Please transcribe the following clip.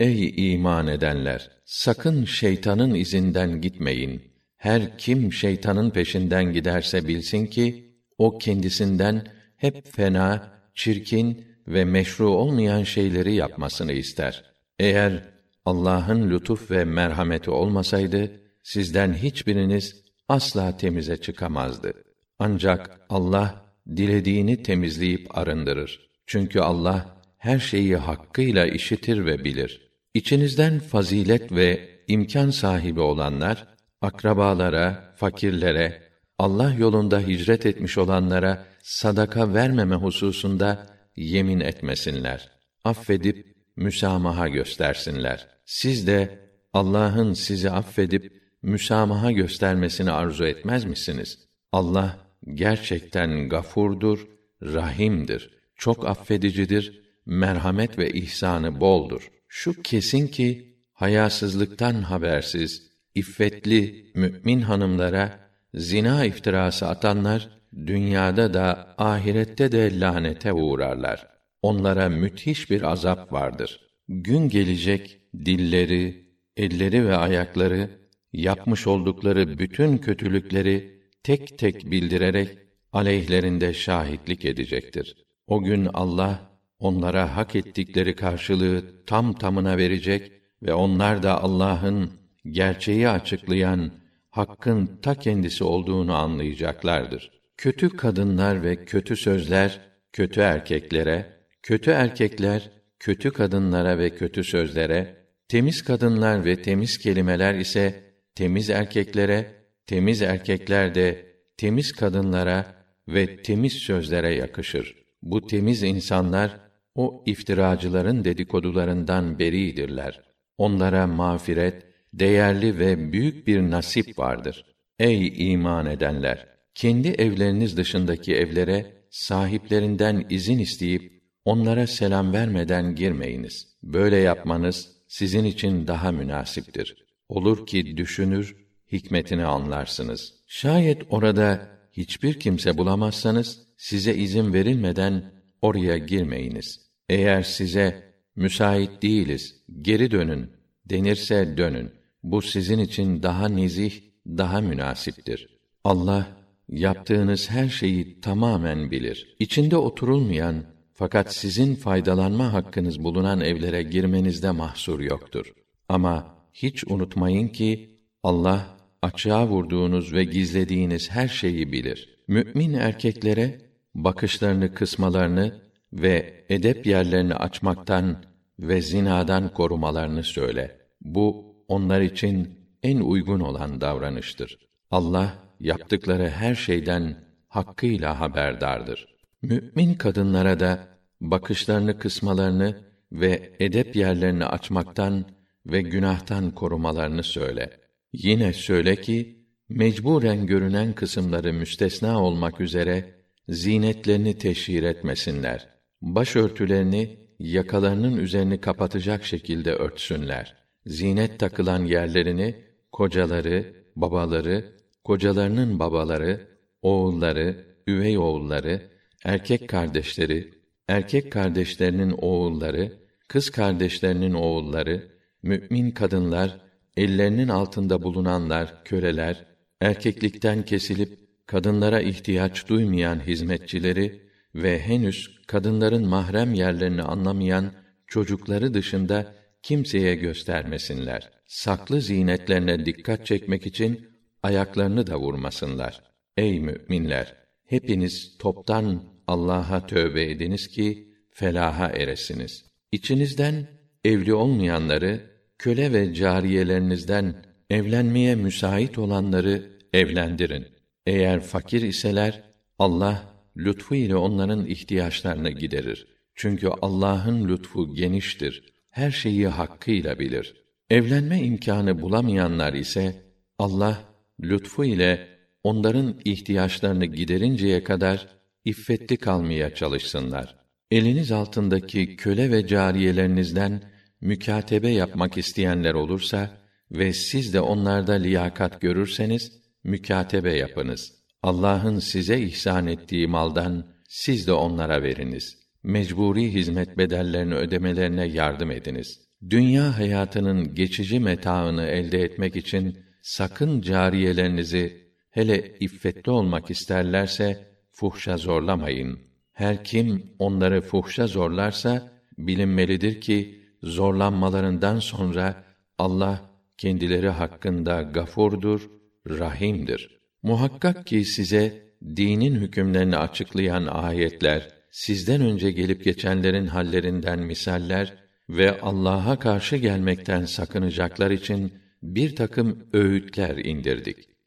Ey iman edenler! Sakın şeytanın izinden gitmeyin. Her kim şeytanın peşinden giderse bilsin ki, o kendisinden hep fena, çirkin ve meşru olmayan şeyleri yapmasını ister. Eğer Allah'ın lütuf ve merhameti olmasaydı, sizden hiçbiriniz asla temize çıkamazdı. Ancak Allah dilediğini temizleyip arındırır. Çünkü Allah her şeyi hakkıyla işitir ve bilir. İçinizden fazilet ve imkan sahibi olanlar akrabalara, fakirlere, Allah yolunda hicret etmiş olanlara sadaka vermeme hususunda yemin etmesinler. Affedip müsamaha göstersinler. Siz de Allah'ın sizi affedip müsamaha göstermesini arzu etmez misiniz? Allah gerçekten gafurdur, rahimdir. Çok affedicidir, merhamet ve ihsanı boldur. Şu kesin ki hayasızlıktan habersiz, iffetli mümin hanımlara zina iftirası atanlar dünyada da ahirette de lanete uğrarlar. Onlara müthiş bir azap vardır. Gün gelecek dilleri, elleri ve ayakları yapmış oldukları bütün kötülükleri tek tek bildirerek aleyhlerinde şahitlik edecektir. O gün Allah onlara hak ettikleri karşılığı tam tamına verecek ve onlar da Allah'ın gerçeği açıklayan hakkın ta kendisi olduğunu anlayacaklardır. Kötü kadınlar ve kötü sözler kötü erkeklere, kötü erkekler kötü kadınlara ve kötü sözlere, temiz kadınlar ve temiz kelimeler ise temiz erkeklere, temiz erkekler de temiz kadınlara ve temiz sözlere yakışır. Bu temiz insanlar o iftiracıların dedikodularından beridirler. Onlara mağfiret, değerli ve büyük bir nasip vardır. Ey iman edenler! Kendi evleriniz dışındaki evlere sahiplerinden izin isteyip onlara selam vermeden girmeyiniz. Böyle yapmanız sizin için daha münasiptir. Olur ki düşünür, hikmetini anlarsınız. Şayet orada hiçbir kimse bulamazsanız size izin verilmeden oraya girmeyiniz. Eğer size müsait değiliz, geri dönün denirse dönün. Bu sizin için daha nezih, daha münasiptir. Allah yaptığınız her şeyi tamamen bilir. İçinde oturulmayan fakat sizin faydalanma hakkınız bulunan evlere girmenizde mahsur yoktur. Ama hiç unutmayın ki Allah açığa vurduğunuz ve gizlediğiniz her şeyi bilir. Mümin erkeklere bakışlarını kısmalarını ve edep yerlerini açmaktan ve zinadan korumalarını söyle. Bu onlar için en uygun olan davranıştır. Allah yaptıkları her şeyden hakkıyla haberdardır. Mümin kadınlara da bakışlarını kısmalarını ve edep yerlerini açmaktan ve günahtan korumalarını söyle. Yine söyle ki mecburen görünen kısımları müstesna olmak üzere zinetlerini teşhir etmesinler. Başörtülerini yakalarının üzerini kapatacak şekilde örtsünler. Zinet takılan yerlerini kocaları, babaları, kocalarının babaları, oğulları, üvey oğulları, erkek kardeşleri, erkek kardeşlerinin oğulları, kız kardeşlerinin oğulları, mümin kadınlar, ellerinin altında bulunanlar, köleler, erkeklikten kesilip kadınlara ihtiyaç duymayan hizmetçileri ve henüz kadınların mahrem yerlerini anlamayan çocukları dışında kimseye göstermesinler. Saklı zinetlerine dikkat çekmek için ayaklarını da vurmasınlar. Ey müminler, hepiniz toptan Allah'a tövbe ediniz ki felaha eresiniz. İçinizden evli olmayanları köle ve cariyelerinizden evlenmeye müsait olanları evlendirin. Eğer fakir iseler Allah lütfu ile onların ihtiyaçlarını giderir. Çünkü Allah'ın lütfu geniştir. Her şeyi hakkıyla bilir. Evlenme imkanı bulamayanlar ise Allah lütfu ile onların ihtiyaçlarını giderinceye kadar iffetli kalmaya çalışsınlar. Eliniz altındaki köle ve cariyelerinizden mükatebe yapmak isteyenler olursa ve siz de onlarda liyakat görürseniz mükatebe yapınız. Allah'ın size ihsan ettiği maldan siz de onlara veriniz. Mecburi hizmet bedellerini ödemelerine yardım ediniz. dünya hayatının geçici metaını elde etmek için sakın cariyelerinizi hele iffetli olmak isterlerse fuhşa zorlamayın. Her kim onları fuhşa zorlarsa bilinmelidir ki zorlanmalarından sonra Allah kendileri hakkında gafurdur, rahimdir. Muhakkak ki size dinin hükümlerini açıklayan ayetler, sizden önce gelip geçenlerin hallerinden misaller ve Allah'a karşı gelmekten sakınacaklar için bir takım öğütler indirdik.